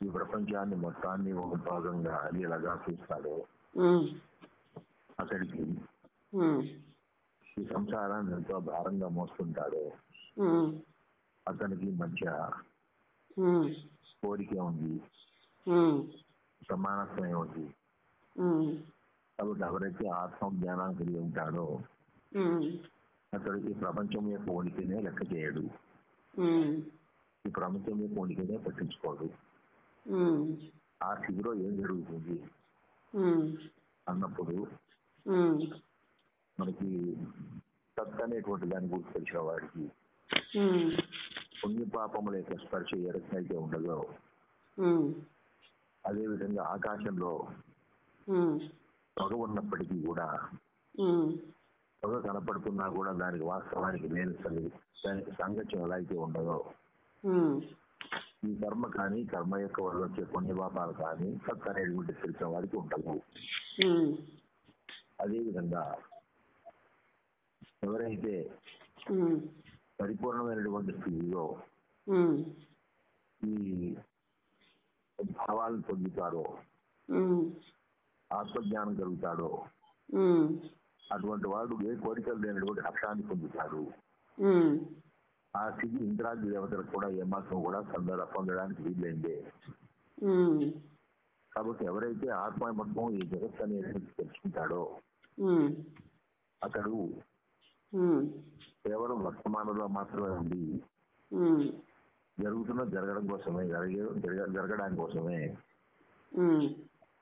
ఈ ప్రపంచాన్ని మొత్తాన్ని ఒక భాగంగా అల్లేలాగా చూస్తాడో. ఉమ్, అతడికి ఈ సంసారాన్ని ఎంతో భారంగా మోస్తుంటాడో. అతనికి మధ్య కోరిక ఉంది. ఉమ్, సమానత్వమే ఉంది. కాబట్టి ఎవరైతే ఆత్మ జ్ఞానం కలిగి ఉంటాడో అతడు ఈ ప్రపంచం యొక్క ఉనికినే లెక్క చేయడు. ఈ ప్రపంచం యొక్క ఉనికినే పట్టించుకోడు. ఆ స్థితిలో ఏం జరుగుతుంది? అన్నప్పుడు మనకి సత్ అనేటువంటి దాని గురించి తెలిసిన వాడికి ఉమ్, పుణ్య పాపముల యొక్క స్పర్శ అయితే ఉండదో అదేవిధంగా ఆకాశంలో పొగ ఉన్నప్పటికీ కూడా పొగ కనపడుతున్నా కూడా దానికి వాస్తవానికి నేను దానికి సాంగత్యం ఎలా అయితే ఉండదో ఈ కర్మ కానీ కర్మ యొక్క వల్ల వచ్చే పుణ్యపాపాలు కానీ సత్ అనేటువంటి తెలిసిన వాడికి ఉండదు ఉమ్, అదేవిధంగా ఎవరైతే పరిపూర్ణమైనటువంటి స్థితిలో ఈ భావాలను పొందుతారో ఆత్మజ్ఞానం కలుగుతాడో అటువంటి వాడు ఏ కోరికలు లేనటువంటి హర్షాన్ని పొందుతాడు. ఆ స్థితి ఇంద్రాది దేవతలకు కూడా ఏమాత్రం కూడా సందర పొందడానికి వీలైందే కాబట్టి ఎవరైతే ఆత్మ మొత్తం ఈ జగత్ అనేది తెలుసుకుంటాడో అతడు కేవలం వర్తమానంలో మాత్రమే ఉండి ఉమ్, జరుగుతున్న జరగడం కోసమే జరిగే జరగ- జరగడానికి కోసమే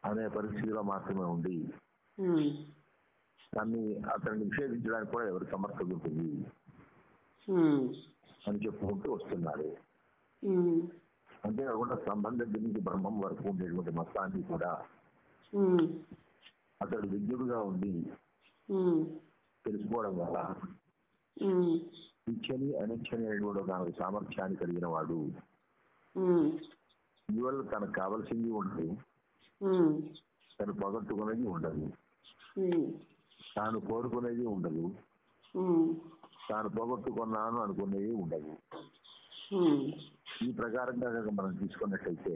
అనే పరిస్థితిలో మాత్రమే ఉండి దాన్ని అతన్ని నిషేధించడానికి కూడా ఎవరి సమర్థత ఉంటుంది? అని చెప్పుకుంటూ వస్తున్నాడు. ఉమ్, అంతేకాకుండా సంబంధం నుంచి బ్రహ్మం వరకు ఉండేటువంటి మొత్తాన్ని కూడా అతడు విజ్ఞుడుగా ఉండి తెలుసుకోవడం వల్ల ఇచ్చని అనిచ్చని అనేటువంటి ఒక సామర్థ్యాన్ని కలిగిన వాడు. ఇవల్ల తనకు కావలసింది ఉండదు. తను పొగట్టుకునేది ఉండదు. తాను కోరుకునేది ఉండదు. తాను పోగొట్టుకున్నాను అనుకునేది ఉండదు ఉమ్, ఈ ప్రకారంగా మనం తీసుకున్నట్టయితే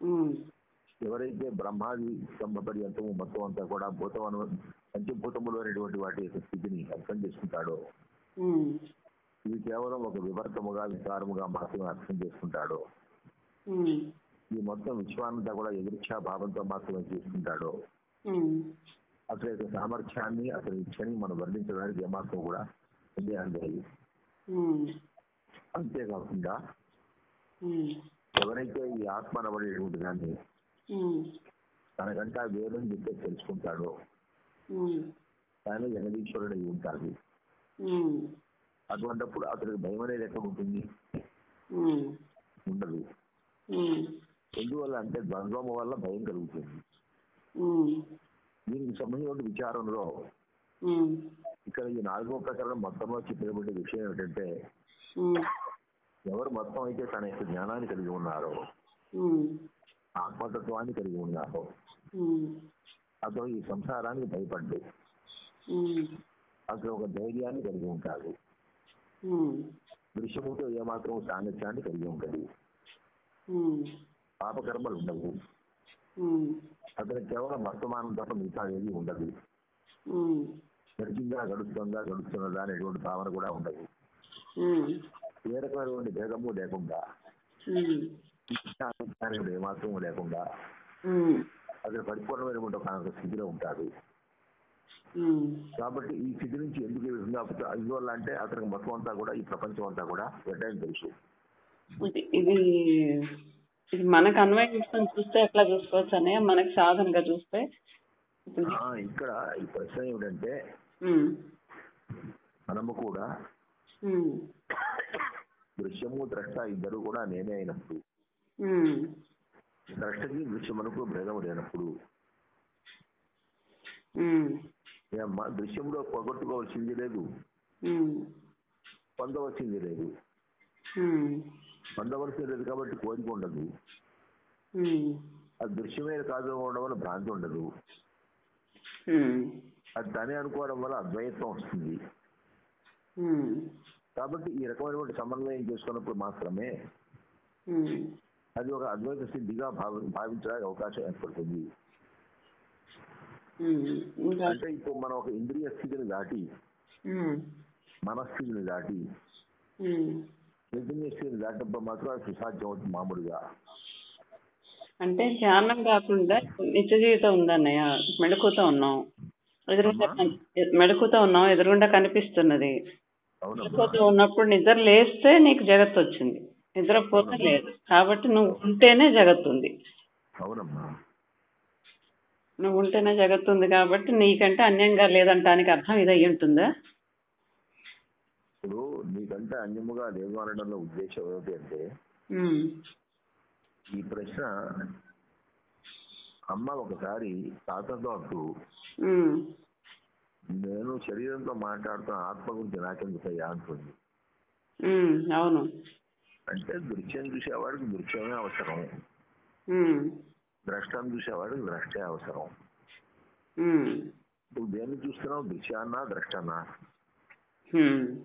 ఉమ్, ఎవరైతే బ్రహ్మాది స్తంభ పర్యంతము మొత్తం అంతా కూడా భూతమను పంచభూతములు అనేటువంటి వాటి యొక్క స్థితిని అర్థం చేసుకుంటాడో ఇది కేవలం ఒక వివర్తముగా వికారముగా మాత్రమే అర్థం చేసుకుంటాడో ఈ మొత్తం విశ్వానంతా కూడా ఎదురిచ్ఛా భావంతో మాత్రమే చూసుకుంటాడో అతని యొక్క సామర్థ్యాన్ని అతని ఇచ్చని మనం వర్ణించడానికి ఏమాత్రం కూడా ఉమ్, అంతేకాకుండా ఎవరైతే ఈ ఆత్మ అనబడేటువంటి దాన్ని తనకంటా వేదని చెప్పి తెలుసుకుంటాడో తానే జగదీశ్వరుడు అయి ఉంటాడు. అటువంటిప్పుడు అతనికి భయం అనేది ఎక్కడ ఉంటుంది? ఉండదు. ఎందువల్ల అంటే ద్వంద్వము వల్ల భయం కలుగుతుంది. దీనికి సంబంధించిన విచారంలో ఇక్కడ ఈ నాలుగో ప్రకరణం మొత్తంలో చెప్పబడే విషయం ఏంటంటే ఉమ్, ఎవరు మొత్తం అయితే తన యొక్క జ్ఞానాన్ని కలిగి ఉన్నారో ఆత్మతత్వాన్ని కలిగి ఉన్నారో అతను ఈ సంసారానికి భయపడ్డు. అతను ఒక ధైర్యాన్ని కలిగి ఉంటాడు. దృశ్యముతో ఏమాత్రం సాంగత్యాన్ని కలిగి ఉంటుంది పాపకర్మలు ఉండవు. అతను కేవలం వర్తమానం తప్ప మిగతా ఏది ఉండదు. గడిచిందా గడుస్తుందా గడుస్తున్నదా అనేటువంటి భావన కూడా ఉండదు. ఏ రకమైనటువంటి భేదము లేకుండా ఉమ్, అనేది ఏమాత్రం లేకుండా అతను పరిపూర్ణమైనటువంటి ఒక స్థితిలో ఉంటాడు కాబట్టి ఈ స్థితి నుంచి ఎందుకు ఈ విధంగా అందువల్ల అంటే అతనికి మొత్తం అంతా కూడా ఈ ప్రపంచం అంతా కూడా వెంటనే తెలుసు. ఇది- ఇది మనకు అన్వయించుకొని చూస్తే ఎట్లా చూసుకోవచ్చు అనే మనకి సాధనగా చూస్తే ఇక్కడ ఈ ప్రశ్న ఏమిటంటే మనము కూడా దృశ్యము ద్రష్ట ఇద్దరు కూడా నేనే అయినప్పుడు. ద్రష్టకి దృశ్యమునకు భేదము లేనప్పుడు. దృశ్యంలో పోగొట్టుకోవాల్సింది లేదు. పొందవలసింది లేదు. పొందవలసింది లేదు కాబట్టి కోరిక ఉండదు. అది దృశ్యమే కాదు ఉండడం వల్ల భ్రాంతి ఉండదు. అది తనే అనుకోవడం వల్ల అద్వైతం వస్తుంది. కాబట్టి ఈ రకమైనటువంటి సమన్వయం చేసుకున్నప్పుడు మాత్రమే అది ఒక అద్వైత సిద్ధిగా భావి భావించడానికి అవకాశం ఏర్పడుతుంది. అంటే ఇప్పుడు మనం ఒక ఇంద్రియ స్థితిని దాటి మనస్థితిని దాటి. చైతన్య స్థితిని దాటినప్పుడు మాత్రం అది సుసాధ్యం అవుతుంది మామూలుగా. అంటే ధ్యానం కాకుండా నిత్య జీవితం ఉందన్నయ్య మెడుకుతో ఉన్నాం. ఎదురుగుండా మెడుకుతో ఉన్నాం ఎదురుగుండా కనిపిస్తున్నది. ఉన్నప్పుడు నిద్ర లేస్తే నీకు జగత్తు వచ్చింది. నిద్రపోతే లేదు. కాబట్టి నువ్వు ఉంటేనే జగత్తు ఉంది. అవునమ్మా. నువ్వు ఉంటేనే జగత్తు ఉంది కాబట్టి నీకంటే అన్యంగా లేదంటానికి అర్థం ఇది అయ్యి ఉంటుందా? ఇప్పుడు నీకంటే అన్యముగా లేదు అనడంలో ఉద్దేశం ఏమిటి అంటే ఈ ప్రశ్న అమ్మ ఒకసారి తాతతో అంటూ నేను శరీరంతో మాట్లాడుతున్న ఆత్మ గురించి నాకెందుకయ్యా? అంటుంది. అవును. అంటే దృశ్యం చూసేవాడికి దృశ్యమే అవసరం. ద్రష్టం చూసేవాడికి ద్రష్టే అవసరం. నువ్వు దేన్ని చూస్తున్నావు? దృశ్యాన్నా ద్రష్టనా? ఉమ్.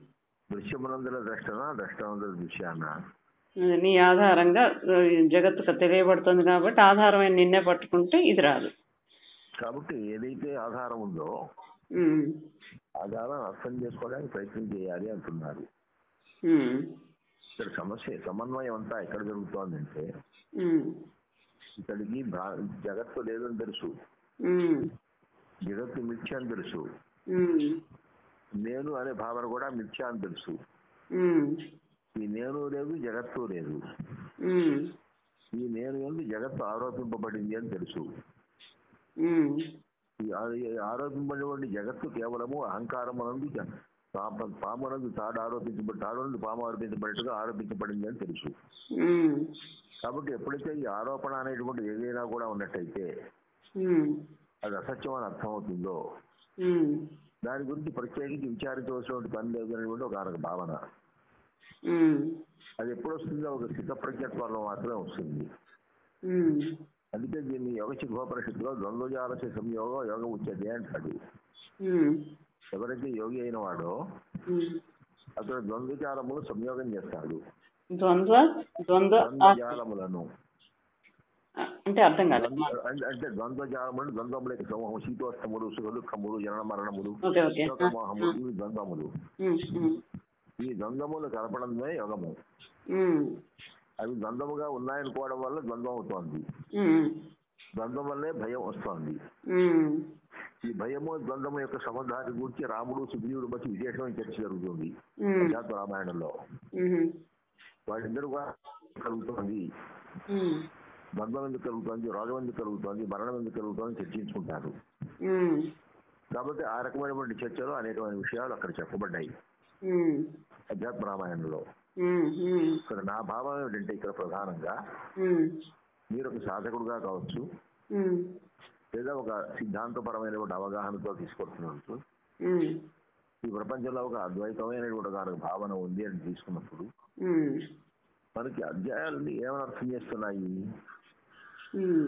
దృశ్యమునందుల ద్రష్టనా ద్రష్టమునందుల దృశ్యాన్నా? నీ ఆధారంగా జగత్తు తెలియబడుతుంది కాబట్టి ఆధారమైన నిన్నే పట్టుకుంటే ఇది రాదు. కాబట్టి ఏదైతే ఆధారం ఉందో ఆధారం అర్థం చేసుకోవడానికి ప్రయత్నం చేయాలి అంటున్నారు. ఇక్కడ సమస్య సమన్వయం అంతా ఎక్కడ జరుగుతోందంటే భా- జగత్తు లేదని తెలుసు. జగత్తు మిథ్య అని తెలుసు. నేను అనే భావన కూడా మిథ్య అని తెలుసు. ఈ నేను లేదు జగత్తు లేదు. ఈ నేను ఎందు జగత్తు ఆరోపింపబడింది అని తెలుసు. ఉమ్, ఈ ఆ- ఈ ఆరోపింపబడినటువంటి జగత్తు కేవలము అహంకారం అనందు పామునందు తాడు ఆరోపించబడి తాడు నుండి పాము ఆరోపించబడినట్టుగా ఆరోపించబడింది అని తెలుసు. కాబట్టి ఎప్పుడైతే ఈ ఆరోపణ అనేటువంటిది ఏదైనా కూడా ఉన్నట్టయితే అది అసత్యం అని అర్థమవుతుందో దాని గురించి ప్రత్యేకించి విచారించవలసినటువంటి పని లేదు అనేటువంటి ఒక భావన. అది ఎప్పుడు వస్తుందో ఒక స్థిత ప్రజ్ఞత్వంలో మాత్రమే వస్తుంది. అందుకే దీన్ని యోగ శిఖోపనిషత్తులో ద్వంద్వజాలస్య సంయోగం యోగం ఉచ్యతే అంటాడు ఎవరైతే యోగి అయిన వాడో. అతను ద్వంద్వజాలములు సంయోగం చేస్తాడు. ద్వంద్వ? ద్వంద్వజాలములను. అంటే అర్థం కాదు అంటే- ద్వంద్వజాలములు ద్వంద్వములకి సమూహం శీతోష్టములు సుఖ దుఃఖములు జనన మరణములు ఇవి ద్వంద్వములు. ఈ ద్వంద్వములు కలపడమే యోగము. అవి ద్వంద్వముగా ఉన్నాయనుకోవడం వల్ల ద్వంద్వం అవుతోంది. ద్వంద్వం వల్లే భయం వస్తోంది. ఈ భయము ద్వంద్వము యొక్క సంబంధాన్ని గురించి రాముడు సుగ్రీవుడు మధ్య విశేషమైన చర్చ జరుగుతుంది అధ్యాత్మ రామాయణంలో. వాళ్ళిద్దరు కూడా కలుగుతోంది. ద్వంద్వం ఎందుకు కలుగుతోంది? రోగం ఎందుకు కలుగుతోంది? మరణం ఎందుకు కలుగుతోంది? చర్చించుకుంటారు. కాబట్టి ఆ రకమైనటువంటి చర్చలు అనేకమైన విషయాలు అక్కడ చెప్పబడ్డాయి. అధ్యాత్మ రామాయణంలో ఇక్కడ నా భావం ఏమిటంటే ఇక్కడ ప్రధానంగా మీరు ఒక సాధకుడుగా కావచ్చు లేదా ఒక సిద్ధాంతపరమైనటువంటి అవగాహనతో తీసుకొస్తున్నట్టు ఉమ్, ఈ ప్రపంచంలో ఒక అద్వైతమైనటువంటి ఒక భావన ఉంది అని తీసుకున్నప్పుడు మనకి అధ్యాయాలని ఏమని అర్థం చేస్తున్నాయి?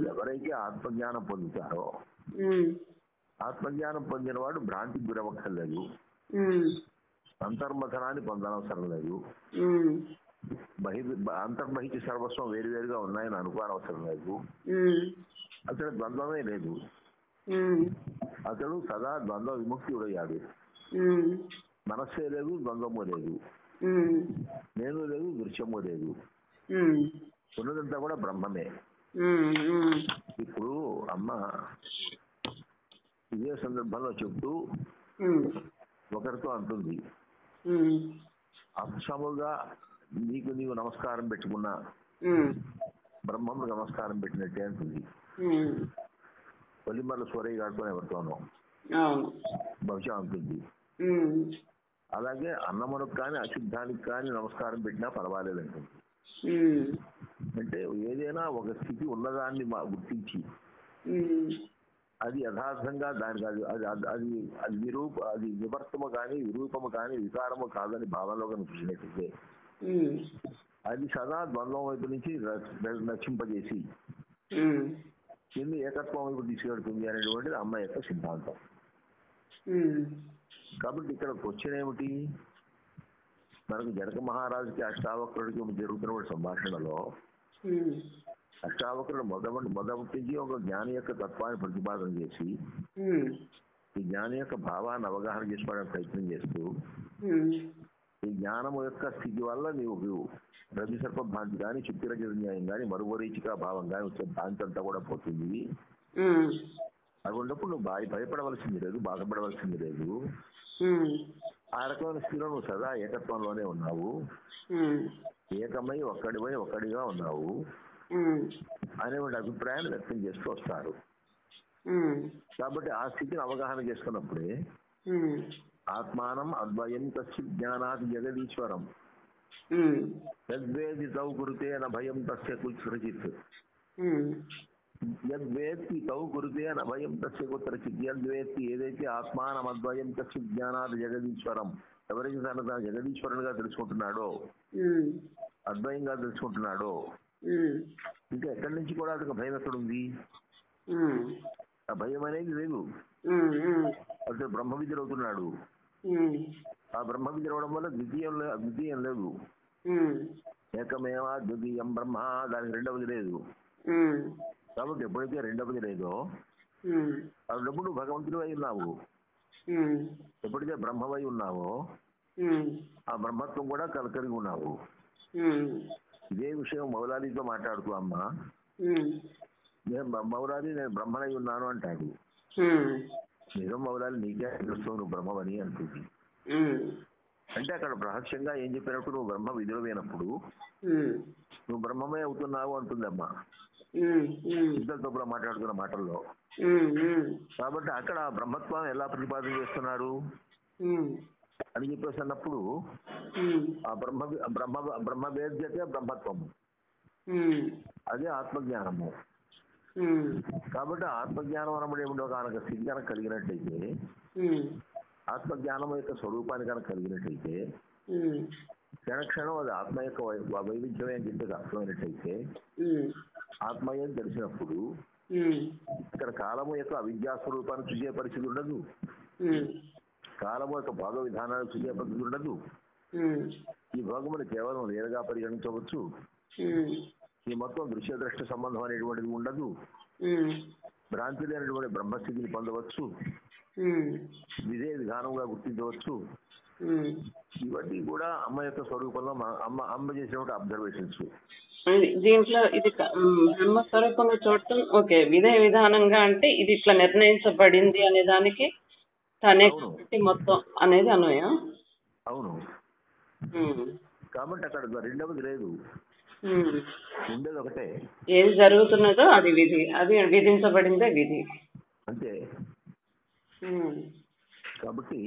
ఎవరైతే ఆత్మజ్ఞానం పొందుతారో ఆత్మజ్ఞానం పొందినవాడు భ్రాంతికి గురవక్కర్లేదు ఉమ్, అంతర్మథనాన్ని పొందనవసరం లేదు. ఉమ్, బహి అంతర్బహితి సర్వస్వం వేరువేరుగా ఉన్నాయని అనుకోనవసరం లేదు. అతడు ద్వంద్వమే లేదు. అతడు సదా ద్వంద్వ విముక్తుడయ్యాడు. మనస్సే లేదు ద్వంద్వము లేదు. నేను లేదు దృశ్యము లేదు. ఉన్నదంతా కూడా బ్రహ్మమే. ఇప్పుడు అమ్మ ఇదే సందర్భంలో చెప్తూ ఒకరితో అంటుంది. అక్షముగా నీకు నీవు నమస్కారం పెట్టుకున్నా బ్రహ్మము నమస్కారం పెట్టినట్టే అంటుంది. కొల్లిమర్ల సూరయ్య గారితో ఎవరితోనో బహుశా అంటుంది. అలాగే అన్నమునకు కానీ అశుద్ధానికి కానీ నమస్కారం పెట్టినా పర్వాలేదంటుంది ఉమ్, అంటే ఏదైనా ఒక స్థితి ఉన్నదాన్ని మా గుర్తించి అది యథార్థంగా దానికి అది అది అది- అది విరూప అది వివర్తము కానీ విరూపము కానీ వికారము కాదని భావనలో ఉమ్, అది సదా ద్వంద్వం వైపు నుంచి ఉమ్, నిన్ను ఏకత్వం వైపు తీసుకెడుతుంది అనేటువంటిది అమ్మ యొక్క సిద్ధాంతం. కాబట్టి ఇక్కడ క్వశ్చన్ ఏమిటి? మనకు జనక మహారాజుకి అష్టావక్రుడికి జరుగుతున్న సంభాషణలో ఉమ్, అష్టావకుడు మొదటి మొదటి నుంచి ఒక జ్ఞాని యొక్క తత్వాన్ని ప్రతిపాదన చేసి ఈ జ్ఞాని యొక్క భావాన్ని అవగాహన చేసుకోవడానికి ప్రయత్నం చేస్తూ ఈ జ్ఞానము యొక్క స్థితి వల్ల నీవు రవి సర్ప భ్రాంతి కానీ చిత్తిరజ న్యాయం కానీ మరువరీచిక భావం కానీ వచ్చే భ్రాంతి అంతా కూడా పోతుంది. ఉన్నప్పుడు నువ్వు భయ భయపడవలసింది లేదు బాధపడవలసింది లేదు. ఆ రకమైన స్థితిలో నువ్వు సదా ఏకత్వంలోనే ఉన్నావు. ఏకమై ఒక్కడిపై ఒక్కడిగా ఉన్నావు. అనేటువంటి అభిప్రాయాన్ని వ్యక్తం చేస్తూ వస్తారు. కాబట్టి ఆ స్థితిని అవగాహన చేసుకున్నప్పుడే ఆత్మానం అద్వయం తస్య జ్ఞానాది జగదీశ్వరం. యద్వేది తౌ కురుతే భయం తస్య ఉమ్, యద్వేత్తి తౌ కురుతే భయం తస్య కుత్రచిత్. యద్వేత్తి ఏదైతే ఆత్మానం అద్వయం తస్య జ్ఞానాది జగదీశ్వరం ఎవరైతే తన జగదీశ్వరునిగా తెలుసుకుంటున్నాడో. అద్వయంగా తెలుసుకుంటున్నాడో. ఇంకా ఎక్కడి నుంచి కూడా అతనికి భయం ఎక్కడుంది? ఆ భయం అనేది లేదు. అతను బ్రహ్మ విద్య అవుతున్నాడు ఆ బ్రహ్మ విద్య అవడం వల్ల ద్వితీయం ద్వితీయం లేదు. ఏకమేవా ద్వితీయం బ్రహ్మ దానికి రెండవది లేదు. కాబట్టి ఎప్పుడైతే రెండవది లేదో అప్పుడు భగవంతుడు అయి ఉన్నావు. ఎప్పుడైతే బ్రహ్మవై ఉన్నావో ఆ బ్రహ్మత్వం కూడా కల- కలిగి ఉన్నావు ఇదే విషయం మౌలాలితో మాట్లాడుతూ అమ్మా. నేను మౌలాలి నేను బ్రహ్మనై ఉన్నాను అంటాడు. నిజం మౌలాలి నీకే తెలుస్తావు నువ్వు బ్రహ్మవని అంటుంది. అంటే అక్కడ రహస్యంగా ఏం చెప్పినప్పుడు నువ్వు బ్రహ్మ విధులమైనప్పుడు నువ్వు బ్రహ్మమే అవుతున్నావు అంటుందమ్మా ఇద్దరితో కూడా మాట్లాడుతున్న మాటల్లో. కాబట్టి అక్కడ బ్రహ్మత్వాన్ని ఎలా ప్రతిపాదన చేస్తున్నారు? అని చెప్పేసి అన్నప్పుడు బ్రహ్మ బ్రహ్మ బ్రహ్మ వేద్యతే బ్రహ్మత్వము. అదే ఆత్మజ్ఞానము. కాబట్టి ఆత్మజ్ఞానం అనబడే ఒక కనుక స్థితి కనుక కలిగినట్టయితే ఆత్మజ్ఞానం యొక్క స్వరూపాన్ని కనుక కలిగినట్టయితే క్షణక్షణం అది ఆత్మ యొక్క వైవిధ్యమే అని చెప్పేసి అర్థమైనట్టయితే ఆత్మయ్యం తెలిసినప్పుడు ఇక్కడ కాలము యొక్క అవిద్యా స్వరూపాన్ని చూసే పరిస్థితి ఉండదు. కాలము యొక్క భాగ విధానాలు పరిస్థితి ఉండదు. ఈ భోగమును కేవలం నేరుగా పరిగణించవచ్చు. ఈ మొత్తం దృశ్య దృష్టి సంబంధం అనేటువంటిది ఉండదు. భ్రాంతి లేనటువంటి బ్రహ్మస్థితిని పొందవచ్చు. ఇదే విధానంగా గుర్తించవచ్చు. ఇవన్నీ కూడా అమ్మ యొక్క స్వరూపంలో అమ్మ అమ్మ చేసినటువంటి అబ్జర్వేషన్స్ దీంట్లో ఇది క- మ్, బ్రహ్మస్వరూపంలో చూడటం ఓకే విధే విధానంగా అంటే ఇది ఇట్లా నిర్ణయించబడింది అనే దానికి తనే అవును. కాబట్టి మొత్తం అనేది అన్వయం అవును. ఉమ్, కాబట్టి అక్కడ రెండవది లేదు. ఉమ్. ఉండేది ఒకటే ఏది జరుగుతున్నదో అది విధి అది విధించబడిందే విధి. అంతే. ఉమ్, కాబట్టి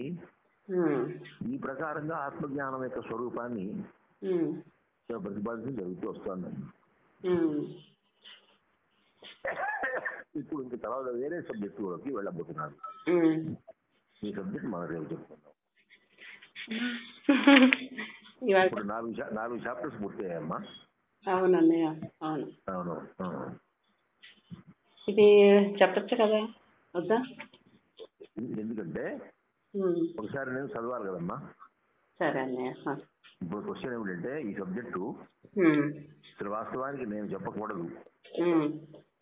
ఉమ్, ఈ ప్రకారంగా ఆత్మజ్ఞానం యొక్క స్వరూపాన్ని ఉమ్, ప్రతిపాదించడం జరుగుతూ వస్తుంది. ఉమ్. ఇప్పుడు ఇంక తర్వాత వేరే సబ్జెక్టులోకి వెళ్ళబోతున్నాను ఉమ్. ఈ సబ్జెక్ట్ మన రేపు చెప్పుకుందాం. ఇప్పుడు నాలుగు నాలుగు చాప్టర్స్ పూర్తయ్యాయమ్మా. అవునన్నయ్య అవును. అవును. ఇది చెప్పచ్చు కదా వద్దా? ఎందుకంటే ఒకసారి నేను చదవాలి కదమ్మా. సరే అన్నయ్య. ఇప్పుడు క్వశ్చన్ ఏమిటంటే ఈ సబ్జెక్టు అసలు వాస్తవానికి నేను చెప్పకూడదు.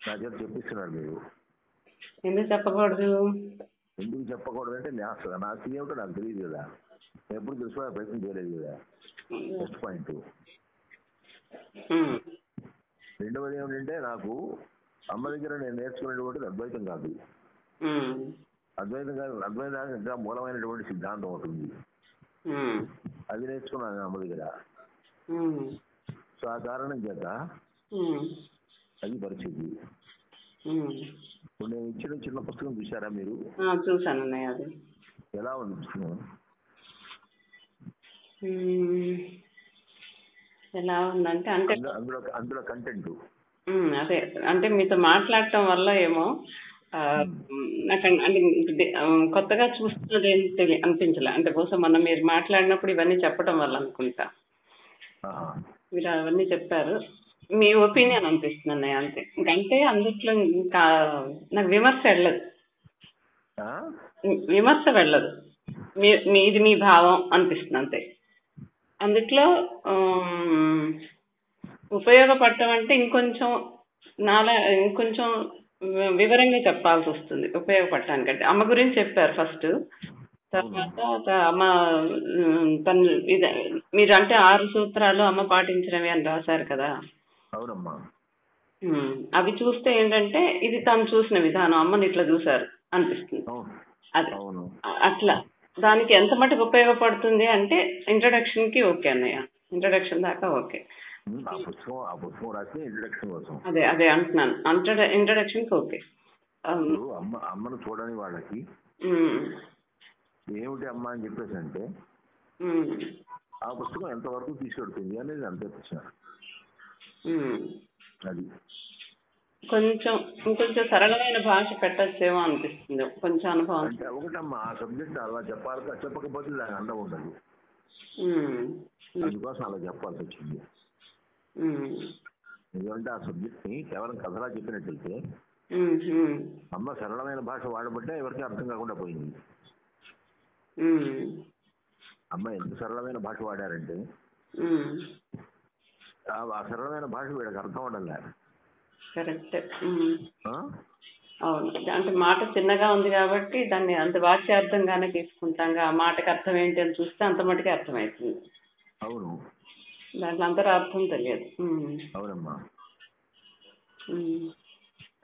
నా చేత చెప్పిస్తున్నారు మీరు. ఎందుకు చెప్పకూడదు? ఎందుకు చెప్పకూడదు అంటే నా నా స్థితి ఏమిటో నాకు తెలియదు కదా. నేను ఎప్పుడు తెలుసుకోవడానికి ప్రయత్నం చేయలేదు కదా. ఫస్ట్ పాయింట్ రెండవది ఏమిటంటే నాకు అమ్మ దగ్గర నేను నేర్చుకునేటువంటిది అద్వైతం కాదు. అద్వైతం కాదు. అద్వైతానికి ఇంకా మూలమైనటువంటి సిద్ధాంతం ఉంటుంది ఉమ్, అది నేర్చుకున్నాను అమ్మ దగ్గర. సో ఆ కారణం చేత అది పరిస్థితి. నేను ఇచ్చిన చిన్న పుస్తకం చూసారా మీరు? ఆ, చూశాను అన్నయ్య అది. ఎలా ఉంది పుస్తకం? ఎలా ఉందంటే అంటే అందులో అందులో కంటెంట్ అదే. అంటే మీతో మాట్లాడటం వల్ల ఏమో నాకు అంటే కొత్తగా చూస్తున్నది ఏం తెలి అనిపించలే. అంటే బహుశా మొన్న మీరు మాట్లాడినప్పుడు ఇవన్నీ చెప్పడం వల్ల అనుకుంటా. మీరు అవన్నీ చెప్పారు. మీ ఒపీనియన్ అనిపిస్తుంది అన్నయ్య అంతే. ఇంకంటే అందుట్లో ఇంకా నాకు విమర్శ వెళ్ళదు. విమర్శ వెళ్ళదు. మీ ఇది మీ భావం అనిపిస్తుంది అంతే. అందుట్లో ఉపయోగపడటం అంటే ఇంకొంచెం నాలా ఇంకొంచెం వివరంగా చెప్పాల్సి వస్తుంది ఉపయోగపడటానికంటే. అమ్మ గురించి చెప్పారు ఫస్ట్. తర్వాత అమ్మ తను ఇది మీరు అంటే ఆరు సూత్రాలు అమ్మ పాటించినవి అని రాశారు కదా. అవునమ్మా. అవి చూస్తే ఏంటంటే ఇది తను చూసిన విధానం అమ్మని ఇట్లా చూశారు అనిపిస్తుంది. అవును. అది. అవును. అట్లా. దానికి ఎంత మటుకు ఉపయోగపడుతుంది అంటే ఇంట్రడక్షన్కి ఓకే అన్నయ్య. ఇంట్రడక్షన్ దాకా ఓకే. అదే అదే అంటున్నాను. ఇంట్రడక్షన్కి ఓకే. అమ్మను చూడని వాళ్ళకి ఏమిటి అమ్మ అని చెప్పేసి అంటే ఆ పుస్తకం ఎంతవరకు తీసుకెడుతుంది అనేది అంతే ప్రశ్న. అది. కొంచెం ఇంకొంచెం సరళమైన భాష పెట్టచ్చేమో అనిపిస్తుంది. కొంచెం అనుభవం. అంటే ఒకటమ్మా ఆ సబ్జెక్ట్ అలా చెప్పాలి చెప్పకపోతే దాని అందం ఉండదు. అందుకోసం అలా చెప్పాల్సి వచ్చింది. ఎందుకంటే ఆ సబ్జెక్ట్ని కేవలం కథలా చెప్పినట్టయితే అమ్మ సరళమైన భాష వాడబట్టే ఎవరికి అర్థం కాకుండా పోయింది. అమ్మ ఎంత సరళమైన భాష వాడారంటే. ఆ సరళమైన భాష వీళ్ళకి అర్థం అవడంలే కరెక్ట్? అవును. అంటే మాట చిన్నగా ఉంది కాబట్టి దాన్ని అంత వాచ్యార్థంగానే తీసుకుంటాం. ఆ మాటకి అర్థం ఏంటి అని చూస్తే అంత మటుకే అర్థమవుతుంది అవును. దాంట్లో అంతరార్థం తెలియదు. ఉమ్, అవునమ్మా.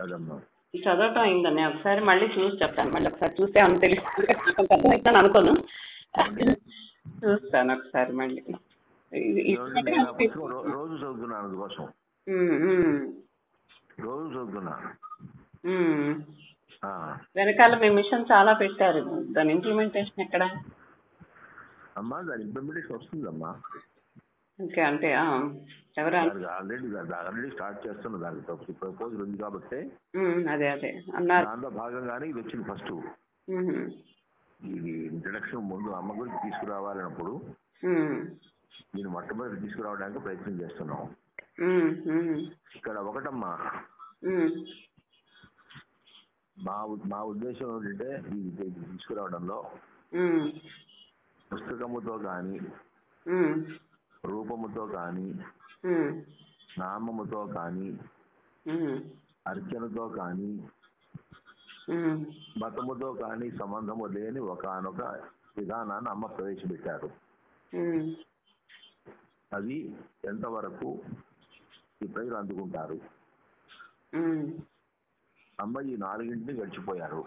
అదమ్మా చదవటం అయిందని ఒకసారి మళ్ళీ చూసి చెప్తాను. మళ్ళీ ఒకసారి చూస్తే అంత తెలుస్తుంది అర్థమవుతాను అనుకోను. చూస్తాను ఒకసారి మళ్ళీ. రోజు చదువుతున్నాను అందుకోసం రోజు చదువుతున్నా. వెనకాల మీ మిషన్ చాలా పెట్టారు. దాని ఇంప్లిమెంటేషన్ ఎక్కడ? అమ్మా దాని ఇంప్లిమెంటేషన్ వస్తుందమ్మా. ఓకే అంటే ఎవరా ఆల్రెడీ ఆల్రెడీ స్టార్ట్ చేస్తున్న దానికి. ప్రపోజల్ ఉంది కాబట్టి. అదే అదే. అన్నారు. దాంట్లో భాగంగానే ఇది వచ్చింది ఫస్ట్ ఇది ఇంట్రడక్షన్ ముందు అమ్మ గురించి తీసుకురావాలన్నప్పుడు దీన్ని మొట్టమొదటి తీసుకురావడానికి ప్రయత్నం చేస్తున్నాం. ఇక్కడ ఒకటమ్మా. మా మా ఉద్దేశం ఏంటంటే ఇది తీసుకురావడంలో పుస్తకముతో కానీ రూపముతో కానీ నామముతో కానీ అర్చనతో కానీ మతముతో కానీ సంబంధము లేని ఒకనొక విధానాన్ని అమ్మ ప్రవేశపెట్టారు. అది ఎంతవరకు ఈ ప్రజలు అందుకుంటారు? ఉమ్, అమ్మ ఈ నాలుగింటిని గడిచిపోయారు.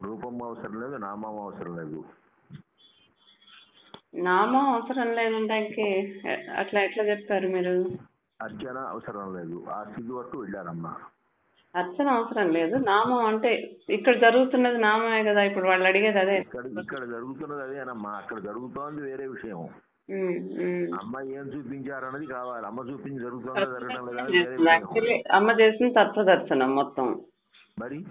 రూపం అవసరం లేదు నామం అవసరం లేదు. నామం అవసరం లేదంటానికి అట్లా ఎట్లా చెప్తారు మీరు? అర్చన అవసరం లేదు. ఆ స్థితి వరకు వెళ్ళారమ్మ. అర్చన అవసరం లేదు. నామం అంటే ఇక్కడ జరుగుతున్నది నామమే కదా ఇప్పుడు వాళ్ళు అడిగేది అదే. ఇక్కడ జరుగుతున్నది అదేనమ్మా. అక్కడ జరుగుతోంది వేరే విషయం. అమ్మ ఏం చూపించారన్నది కావాలి. అమ్మ చూపించి జరుగుతుందో జరగడం లేదా అమ్మ చేసిన తత్వదర్శనం మొత్తం. మరి?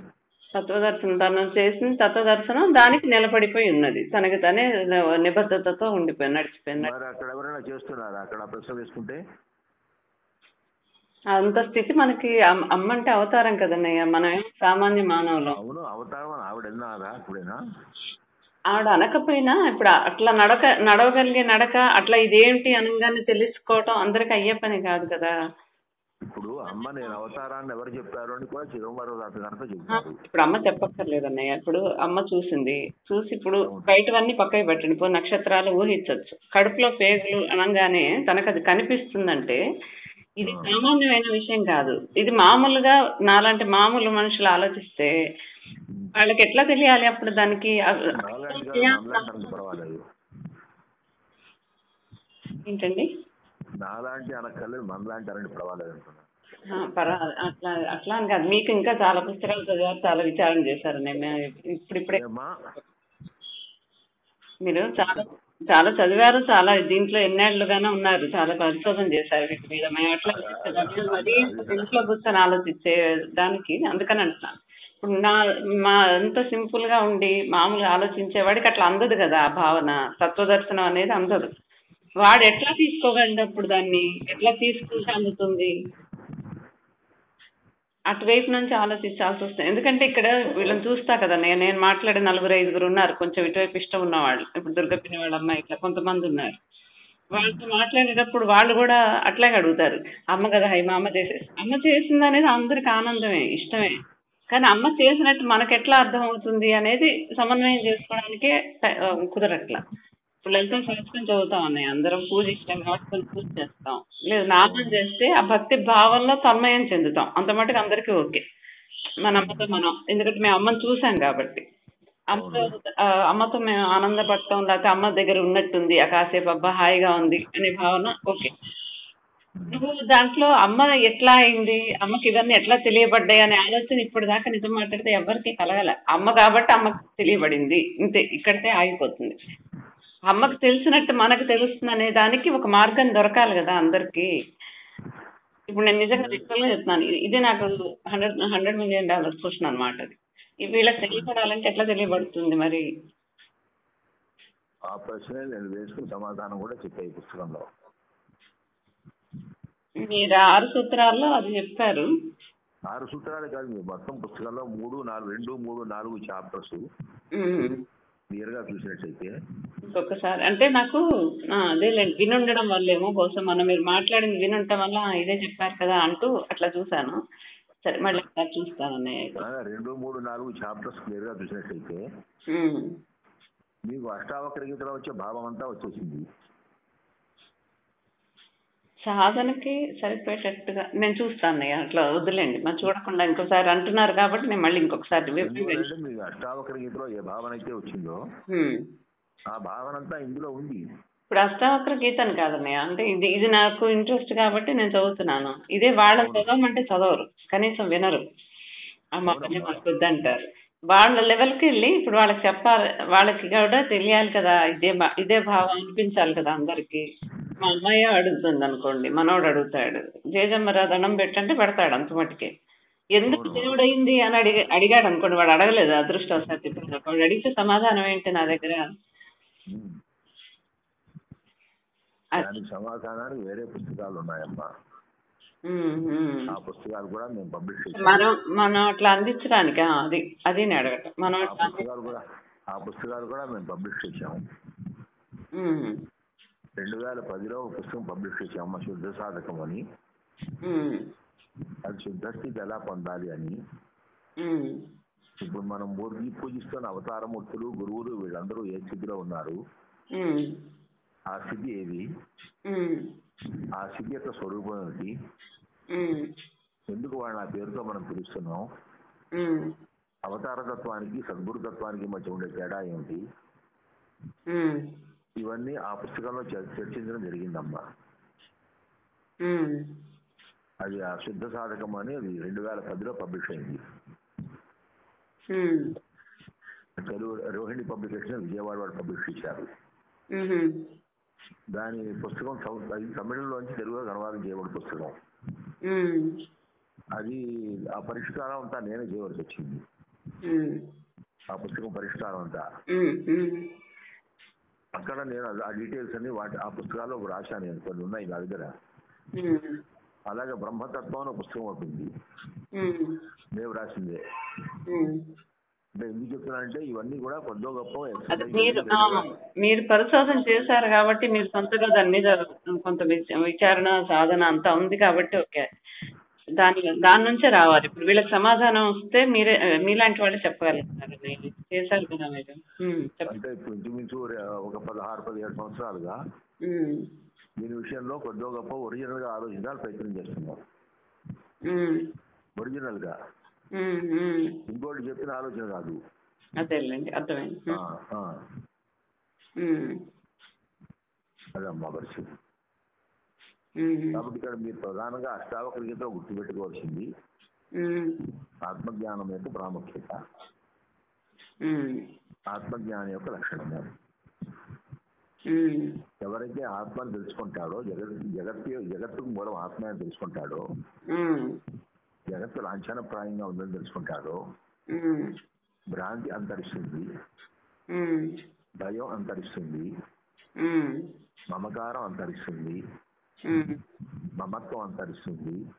తత్వదర్శనం తను చేసిన తత్వదర్శనం దానికి నిలబడిపోయి ఉన్నది. తనకి తనే నిబద్ధతతో ఉండిపోయి నడిచిపోయింది. మరి అక్కడ ఎవరైనా చేస్తున్నారా? అక్కడ ప్రశ్న వేసుకుంటే? అంత స్థితి మనకి అమ్- అమ్మ అంటే అవతారం కదన్నయ్య. మనం సామాన్య మానవులం. అవును అవతారం ఆవిడ ఆవిడ అనకపోయినా ఇప్పుడు అట్లా నడక నడవగలిగే నడక అట్లా ఇదేంటి అనగానే తెలుసుకోవటం అందరికి అయ్యే పని కాదు కదా. ఇప్పుడు అమ్మ నేను అవతారాన్ని ఎవరు చెప్పారు అని కూడా చిదంబరం ఇప్పుడు అమ్మ చెప్పక్కర్లేదు అన్నయ్య. ఇప్పుడు అమ్మ చూసింది. చూసి ఇప్పుడు బయటవన్నీ పక్కకి పెట్టండి. ఇప్పుడు నక్షత్రాలు ఊహించవచ్చు కడుపులో పేగులు అనగానే తనకు అది కనిపిస్తుందంటే ఇది సామాన్యమైన విషయం కాదు. ఇది మామూలుగా నాలాంటి మామూలు మనుషులు ఆలోచిస్తే వాళ్ళకి ఎట్లా తెలియాలి అప్పుడు దానికి? పర్వాలేదు. ఏంటండి? నాలాంటి అనక్కర్లేదు మనలాంటి అనండి పర్వాలేదు అట్లా అట్లా అని కాదు. మీకు ఇంకా చాలా పుస్తకాలు చదివారు చాలా విచారణ చేశారు. నేను ఇప్పుడిప్పుడే మీరు చాలా చాలా చదివారు చాలా దీంట్లో ఎన్నేళ్ళుగానే ఉన్నారు. చాలా పరిశోధన చేశారు వీటి మీద. మేము అట్లా. మరీ ఇంట్లో కూర్చొని ఆలోచించే దానికి అందుకని అంటున్నాను. ఇప్పుడు నా మా అంత సింపుల్గా ఉండి మామూలుగా ఆలోచించే వాడికి అట్లా అందదు కదా ఆ భావన. తత్వదర్శనం అనేది అందదు. వాడు ఎట్లా తీసుకోగలడు అప్పుడు దాన్ని? ఎట్లా తీసుకుంటే అందుతుంది? అటువైపు నుంచి ఆలోచించాల్సి వస్తుంది. ఎందుకంటే ఇక్కడ వీళ్ళని చూస్తా కదా నేను నేను మాట్లాడే నలుగురు ఐదుగురు ఉన్నారు. కొంచెం ఇటువైపు ఇష్టం ఉన్నవాళ్ళు. ఇప్పుడు దుర్గపిన వాళ్ళ అమ్మాయి ఇట్లా కొంతమంది ఉన్నారు. వాళ్ళతో మాట్లాడేటప్పుడు వాళ్ళు కూడా అట్లాగే అడుగుతారు. అమ్మ కదా హై మా అమ్మ చేసేసి అమ్మ చేసింది అనేది అందరికి ఆనందమే ఇష్టమే. కానీ అమ్మ చేసినట్టు మనకెట్లా అర్థం అవుతుంది అనేది సమన్వయం చేసుకోవడానికే కుదరట్లా ఇప్పుడు లలిత సంస్కృతం చదువుతాం అన్నయ్య. అందరం పూజ ఇష్టం కాబట్టి పూజ చేస్తాం. లేదు నామం చేస్తే ఆ భక్తి భావంలో తన్మయం చెందుతాం. అంత మటుకు అందరికీ ఓకే. మన అమ్మతో మనం ఎందుకంటే మేము అమ్మని చూసాం కాబట్టి. అమ్మతో అమ్మతో మేము ఆనందపడతాం లేకపోతే అమ్మ దగ్గర ఉన్నట్టుంది ఆ కాసేపు అబ్బా హాయిగా ఉంది అనే భావన ఓకే. నువ్వు దాంట్లో అమ్మ ఎట్లా అయింది? అమ్మకి ఇవన్నీ ఎట్లా తెలియబడ్డాయి? అనే ఆలోచన ఇప్పుడు దాకా నిజం మాట్లాడితే ఎవరికి కలగల. అమ్మ కాబట్టి అమ్మకి తెలియబడింది. ఇంతే ఇక్కడితే ఆగిపోతుంది. అమ్మకి తెలిసినట్టు మనకు తెలుస్తుంది అనే దానికి ఒక మార్గం దొరకాలి కదా అందరికి. ఇప్పుడు నేను నిజంగా లిటరల్గా చెప్తున్నాను. ఇది- నాకు hundred hundred million dollars question అనమాట అది. ఇది వీళ్ళకి తెలియపడాలంటే ఎట్లా తెలియబడుతుంది మరి? ఆ ప్రశ్నే నేను వేసుకుని సమాధానం కూడా చెప్పాయి పుస్తకంలో. మీరు ఆరు సూత్రాల్లో అది చెప్పారు. ఆరు సూత్రాలే కాదు మీరు. మొత్తం పుస్తకంలో మూడు నాలుగు రెండు మూడు నాలుగు చాప్టర్స్. క్లియర్గా చూసినట్టయితే. ఇంకొకసారి. అంటే నాకు అదేలేండి వినుండడం వల్లేమో. బహుశా మనం మీరు మాట్లాడింది వినుండటం వల్ల ఇదే చెప్పారు కదా అంటూ అట్లా చూశాను. సరే మళ్ళీ ఒకసారి చూస్తాను రెండు మూడు నాలుగు చాప్టర్స్ క్లియర్గా చూసినట్టయితే. మీకు అష్టావక్ర గీతలో వచ్చే భావం అంతా వచ్చేసింది. సాధనకి సరిపోయేటట్టుగా నేను చూస్తాను అట్లా వదిలేండి. మరి చూడకుండా ఇంకోసారి అంటున్నారు కాబట్టి నేను మళ్ళీ ఇంకొకసారి అష్టావక్ర గీతలో ఏ భావన అయితే వచ్చిందో. ఆ భావన అంతా ఇందులో ఉంది. ఇప్పుడు అష్టావక్ర గీతను కాదన్నయ్య అంటే ఇది ఇది నాకు ఇంట్రెస్ట్ కాబట్టి నేను చదువుతున్నాను. ఇదే వాళ్ళని చదవమంటే చదవరు కనీసం వినరు. అమ్మ వద్దంటారు వాళ్ళ లెవెల్కి వెళ్ళి ఇప్పుడు వాళ్ళకి చెప్పాలి వాళ్ళకి కూడా తెలియాలి కదా ఇదే ఇదే భావం అనిపించాలి కదా అందరికి. మా అమ్మాయి అడుగుతుంది అనుకోండి మనోడు అడుగుతాడు జేజమ్మ దండం పెట్టంటే పెడతాడు అంత మటుకే. ఎందుకు దేవుడు అయింది అని అడిగి అడిగాడు అనుకోండి వాడు అడగలేదు అదృష్టవశాత్తు ఇప్పుడు వాడు అడిగితే సమాధానం ఏంటి నా దగ్గర? దానికి సమాధానానికి వేరే పుస్తకాలు ఉన్నాయమ్మా. ఆ పుస్తకాలు కూడా మేము పబ్లిష్ మనం మనం అట్లా అందించడానికి? అది అది నేను అడగటం మనం పుస్తకాలు కూడా ఆ పుస్తకాలు కూడా మేము పబ్లిష్ చేసాము రెండు వేల పదిలో ఒక పుస్తకం పబ్లిష్ చేసాము శుద్ధ సాధకం అని. అది శుద్ధ స్థితి ఎలా పొందాలి అని. ఇప్పుడు మనం మూర్తి పూజిస్తున్న అవతారమూర్తులు గురువులు వీళ్ళందరూ ఏ స్థితిలో ఉన్నారు? ఆ స్థితి ఏది? ఆ స్థితి యొక్క స్వరూపం ఏమిటి? ఉమ్, ఎందుకు వాళ్ళని ఆ పేరుతో మనం పిలుస్తున్నాం? అవతారతత్వానికి సద్గురుతత్వానికి మధ్య ఉండే తేడా ఏమిటి? ఇవన్నీ ఆ పుస్తకంలో చర్- చర్చించడం జరిగిందమ్మా. అది ఆ శుద్ధ సాధకం అని అది రెండు వేల పదిలో పబ్లిష్ అయింది. తెలుగు రోహిణి పబ్లికేషన్ విజయవాడ వాళ్ళు పబ్లిష్ చేశారు. దాని పుస్తకం తమిళంలోంచి తెలుగులో అనువాదం చేయబడిన పుస్తకం. అది ఆ పరిష్కారం అంతా నేనే చేయవలసి వచ్చింది. ఆ పుస్తకం పరిష్కారం అంతా. అక్కడ నేను ఆ డీటెయిల్స్ అన్ని వాటి ఆ పుస్తకాల్లో రాశాను నేను కొన్ని ఉన్నాయి నా దగ్గర. అలాగే బ్రహ్మతత్వం అనే పుస్తకం ఉమ్, మేము. రాసిందే. అంటే ఎందుకు చెప్తున్నానంటే ఇవన్నీ కూడా కొద్దో గొప్ప మీరు పరిశోధన చేశారు కాబట్టి మీరు సొంతగా దాని మీద కొంత విచ- విచారణ సాధన అంతా ఉంది కాబట్టి ఓకే. దాని దాని నుంచే రావాలి. ఇప్పుడు వీళ్ళకి సమాధానం వస్తే మీరే మీలాంటి వాళ్ళు చెప్పగలుగుతారు. నేను చేశారు కదా మీరు అంటే ఇంచుమించు ఒక పదహారు పదిహేడు సంవత్సరాలుగా దీని విషయంలో కొద్దో గొప్ప ఒరిజినల్గా ఆలోచించాలని ప్రయత్నం చేస్తున్నాం ఉమ్, ఒరిజినల్గా. ఇంకోటి చెప్పిన ఆలోచన కాదు. అదేలేండి అర్థమైంది. అదమ్మా పరిస్థితి. కాబట్టి ఇక్కడ మీరు ప్రధానంగా అష్టావకర గీతలో గుర్తుపెట్టుకోవాల్సింది ఆత్మజ్ఞానం యొక్క ప్రాముఖ్యత. ఆత్మజ్ఞానం యొక్క లక్షణము ఉమ్, ఎవరైతే ఆత్మను తెలుసుకుంటాడో జగత్ జగత్తు జగత్తుకు మూలం ఆత్మ అని తెలుసుకుంటాడో జగత్తు లాంఛనప్రాయంగా ఉందని తెలుసుకుంటాడో భ్రాంతి అంతరిస్తుంది భయం అంతరిస్తుంది మమకారం అంతరిస్తుంది మమత్వం అంతరిస్తుంది.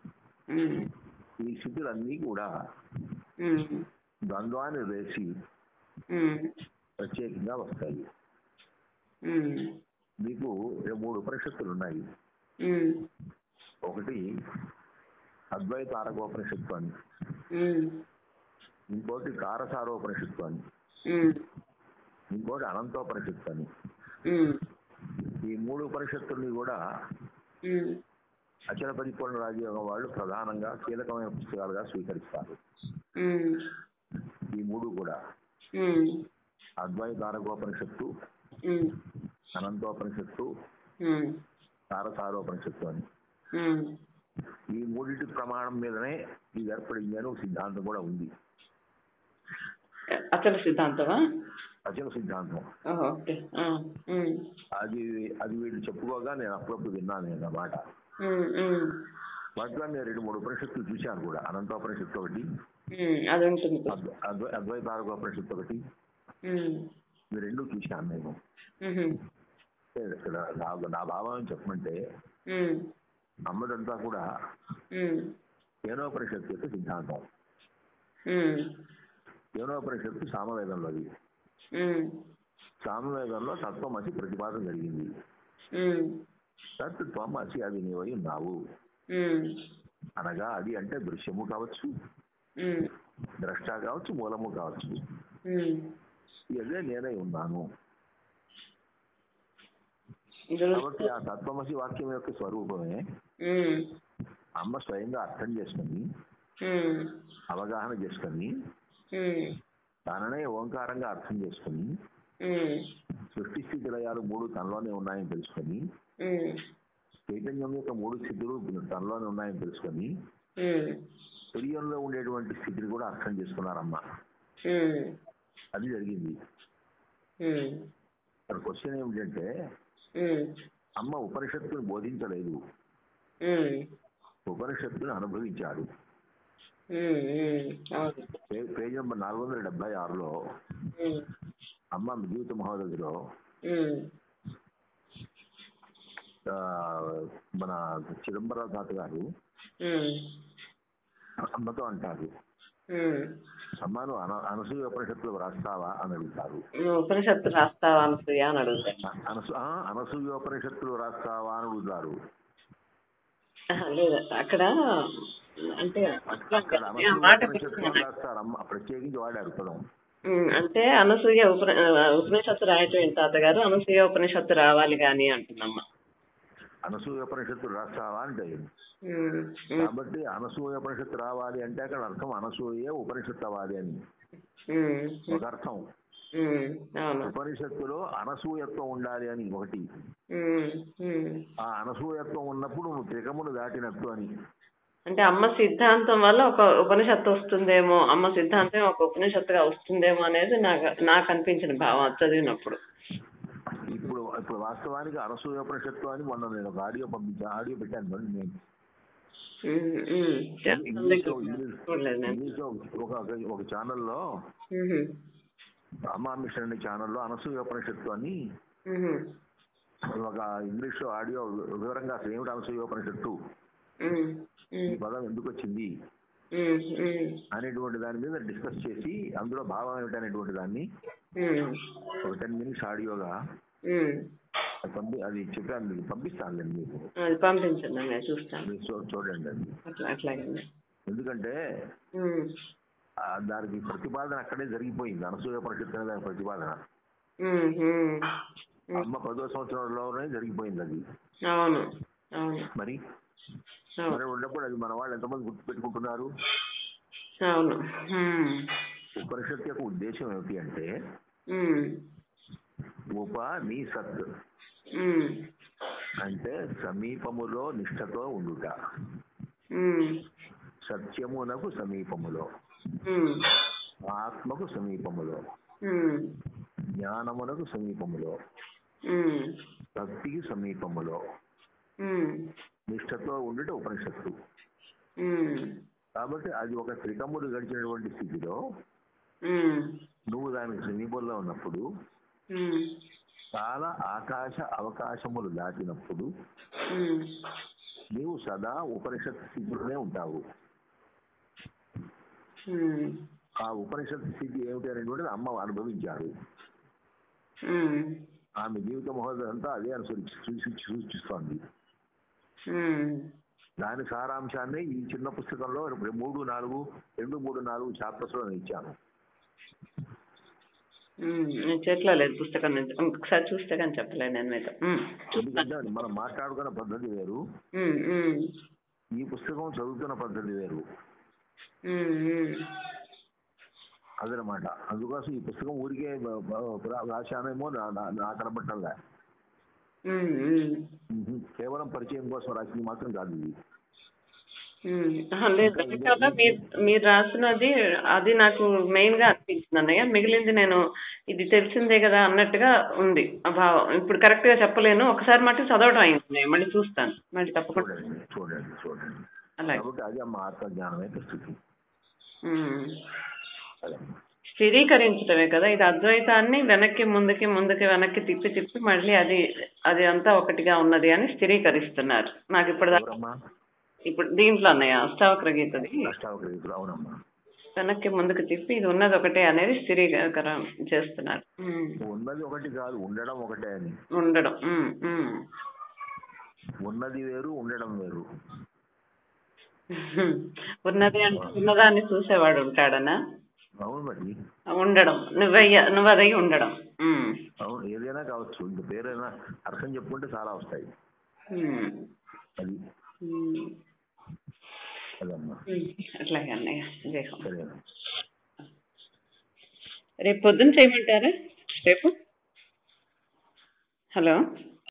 ఈ స్థితులన్నీ కూడా ద్వంద్వాన్ని వేసి ప్రత్యేకంగా వస్తాయి. మీకు మూడు ఉపనిషత్తులు ఉన్నాయి. ఒకటి అద్వైత ఆరగోపనిషత్తు అని ఇంకోటి కారసారోపనిషత్తు అని. ఇంకోటి అనంతోపనిషత్తు అని. ఈ మూడు ఉపనిషత్తుల్ని కూడా అచల పరిపూర్ణ రాజయోగం వాళ్ళు ప్రధానంగా కీలకమైన పుస్తకాలుగా స్వీకరిస్తారు. ఈ మూడు కూడా. ఆరగోపనిషత్తు ఉమ్, అనంతోపనిషత్తు ఉమ్, కారసారోపనిషత్తు అని. ఈ మూడింటి ప్రమాణం మీదనే ఇది ఏర్పడింది అని ఒక సిద్ధాంతం కూడా ఉంది. అచల సిద్ధాంతమా? అచల సిద్ధాంతం. అది అది వీళ్ళు చెప్పుకోగా నేను అప్పుడప్పుడు విన్నాను నేను ఆ మాట. ఉమ్, ఉమ్, వాటిలో నేను రెండు మూడు ఉపనిషత్తులు చూశాను కూడా. అనంతోపనిషత్తు ఒకటి. ఉమ్, అది ఉంటుంది. అద్వ- అద్వై అద్వైతారగోపనిషత్తు ఒకటి. ఇవి రెండు చూశాను నేను. ఇక్కడ నా నా భావం చెప్పమంటే అమ్మదంతా కూడా ఉమ్, కేనోపనిషత్తు యొక్క సిద్ధాంతం. కేనోపనిషత్తు సామవేదంలోది ఉమ్, సామవేదంలో తత్వమసి ప్రతిపాదన జరిగింది. తత్ త్వమసి అది నీవై ఉన్నావు. అనగా అది అంటే దృశ్యము కావచ్చు ద్రష్ట కావచ్చు మూలము కావచ్చు. ఇదే నేనై ఉన్నాను. కాబట్టి ఆ తత్వమసి వాక్యం యొక్క స్వరూపమే అమ్మ స్వయంగా అర్థం చేసుకుని అవగాహన చేసుకుని తననే ఓంకారంగా అర్థం చేసుకుని సృష్టి స్థితి లయాలు మూడు తనలోనే ఉన్నాయని తెలుసుకొని చైతన్యం యొక్క మూడు స్థితులు తనలోనే ఉన్నాయని తెలుసుకొని ఉమ్, తుర్యంలో ఉండేటువంటి స్థితిని కూడా అర్థం చేసుకున్నారమ్మ. అది జరిగింది. ఇక్కడ క్వశ్చన్ ఏమిటంటే అమ్మ ఉపనిషత్తును బోధించలేదు. ఉపనిషత్తును అనుభవించాడు. అవును. పే- పేజ్ నెంబర్ నాలుగు వందల డెబ్బై ఆరులో అమ్మ జీవిత మహోదధిలో ఆ, మన చిదంబరరావు తాత గారు అమ్మతో అంటారు. ఉమ్. అమ్మను అన అనసూయ ఉపనిషత్తులు రాస్తావా అని అడుగుతారు. నువ్వు ఉపనిషత్తు రాస్తావా అనసూయ అని అడుగుతాను అ- అనసు ఆ, రాస్తావా అని అడుగుతారు. ఆహా, లేదు అక్కడ అంటే మాట ప్రత్యేకించి వాడారు పదం. అంటే అనసూయ ఉప ఉపనిషత్తు రాయటం ఏంటి తాతగారు అనసూయ ఉపనిషత్తు రావాలి కానీ అంటున్నమ్మ అనసూయ ఉపనిషత్తులు రాస్తావా అంటే? కాబట్టి అనసూయ ఉపనిషత్తు రావాలి అంటే అక్కడ అర్థం అనసూయ ఉపనిషత్తు అవ్వాలి అని ఒక అర్థం. ఉపనిషత్తులో అనసూయత్వం ఉండాలి అని ఒకటి. ఆ అనసూయత్వం ఉన్నప్పుడు నువ్వు త్రికమును దాటినట్టు అని. అంటే అమ్మ సిద్ధాంతం వల్ల ఒక ఉపనిషత్తు వస్తుందేమో అమ్మ సిద్ధాంతం ఒక ఉపనిషత్తుగా వస్తుందేమో అనేది నాకు నాకు అనిపించిన భావం చదివినప్పుడు. ఇప్పుడు ఇప్పుడు వాస్తవానికి అనసూయ ఉపనిషత్తు అని మొన్న నేను ఒక ఆడియో పంపించాను ఆడియో పెట్టాను మరి నేను. ఒక ఒక ఛానల్లో అమ్మా మిషన్ అనే ఛానల్లో అనసూయ ఉపనిషత్తు అని ఒక ఇంగ్లీష్లో ఆడియో వివరంగా అసలు ఏమిటి అనసూయ ఉపనిషత్తు? ఈ పదం ఎందుకు వచ్చింది అనేటువంటి దాని మీద డిస్కస్ చేసి అందులో భావం ఏమిటి అనేటువంటి దాన్ని ఒక టెన్ మినిట్స్ ఆడియోగా. అది పంపి అది చెప్పాను మీకు పంపిస్తాను మీకు. పంపించండి చూస్తాను. చూడండి అది. ఎందుకంటే దానికి ప్రతిపాదన అక్కడే జరిగిపోయింది. అనసూయ పరిషత్ అనే దాని ప్రతిపాదన. అమ్మ పదో సంవత్సరంలోనే జరిగిపోయింది అది. అవును. మరి మరి ఉన్నప్పుడు అది మన వాళ్ళు ఎంతమంది గుర్తు పెట్టుకుంటున్నారు? అవును. ఉపనిషత్తు యొక్క ఉద్దేశం ఏమిటి అంటే ఉమ్, ఉప నీ సత్. అంటే సమీపములో నిష్ఠతో ఉండుట. సత్యమునకు సమీపములో. ఆత్మకు సమీపములో. జ్ఞానమునకు సమీపములో. భక్తికి సమీపములో. నిష్ఠతో ఉండుట ఉపనిషత్తు. కాబట్టి అది ఒక త్రికములు గడిచినటువంటి స్థితిలో నువ్వు దానికి సమీపంలో ఉన్నప్పుడు చాలా ఆకాశ అవకాశములు దాటినప్పుడు నీవు సదా ఉపనిషత్ స్థితిలోనే ఉంటావు. ఆ ఉపనిషత్ స్థితి ఏమిటి అనేటువంటిది అమ్మ అనుభవించారు. ఆమె జీవిత మహోదయం అంతా అదే అనుసరించి సూచి సూచిస్తోంది. దాని సారాంశాన్ని ఈ చిన్న పుస్తకంలో మూడు నాలుగు రెండు మూడు నాలుగు చాప్టర్స్లో ఇచ్చాను. ఉమ్. నేను చేతిలో లేదు పుస్తకం నుంచి. ఇంకొకసారి చూస్తే కానీ చెప్పలేను నేను మీతో. మనం మాట్లాడుకున్న పద్ధతి వేరు. ఈ పుస్తకం చదువుతున్న పద్ధతి వేరు. అదనమాట. అందుకోసం ఈ పుస్తకం ఊరికే రాశానేమో నా- నా- నా కనబట్టంగా ఉమ్, ఉమ్. కేవలం పరిచయం కోసం రాసింది మాత్రం కాదు ఇది. లేదు మీరు మీరు రాసినది అది నాకు మెయిన్గా అనిపించింది అన్నయ్య. మిగిలింది నేను ఇది తెలిసిందే కదా అన్నట్టుగా ఉంది. భావం. ఇప్పుడు కరెక్ట్గా చెప్పలేను. ఒకసారి మటు చదవడం అయింది. మళ్ళీ చూస్తాను. మళ్ళీ తప్పకుండా. చూడండి చూడండి అలాగే. కాబట్టి అది అమ్మ ఆత్మజ్ఞానం యొక్క స్థితి స్థిరీకరించడమే కదా? ఇది అద్వైతాన్ని వెనక్కి ముందుకి ముందుకి వెనక్కి తిప్పి తిప్పి మళ్ళీ అది అది అంతా ఒకటిగా ఉన్నది అని స్థిరీకరిస్తున్నారు. నాకు ఇప్పుడు ఇప్పుడు దీంట్లో అన్నయ్య అష్టావక్ర గీతది. వెనక్కి ముందుకు తిప్పి ఇది ఉన్నది ఒకటే అనేది స్థిరీకరం చేస్తున్నారు. ఉన్నది ఒకటి కాదు ఉండడం ఒకటే అని. ఉండడం. ఉన్నది వేరు ఉండడం వేరు. ఉన్నది అంటే ఉన్నదాన్ని చూసేవాడు ఉంటాడనా? అవును మరి. ఉండడం. నువ్వయ్య నువ్వదై ఉండడం. అవును ఏదైనా కావచ్చు. ఇంక పేరైనా అర్థం చెప్పుకుంటే చాలా వస్తాయి. అది. అదమ్మా. అట్లాగే అన్నయ్య. రేపు పొద్దున్న చేయమంటారా? రేపు? హలో?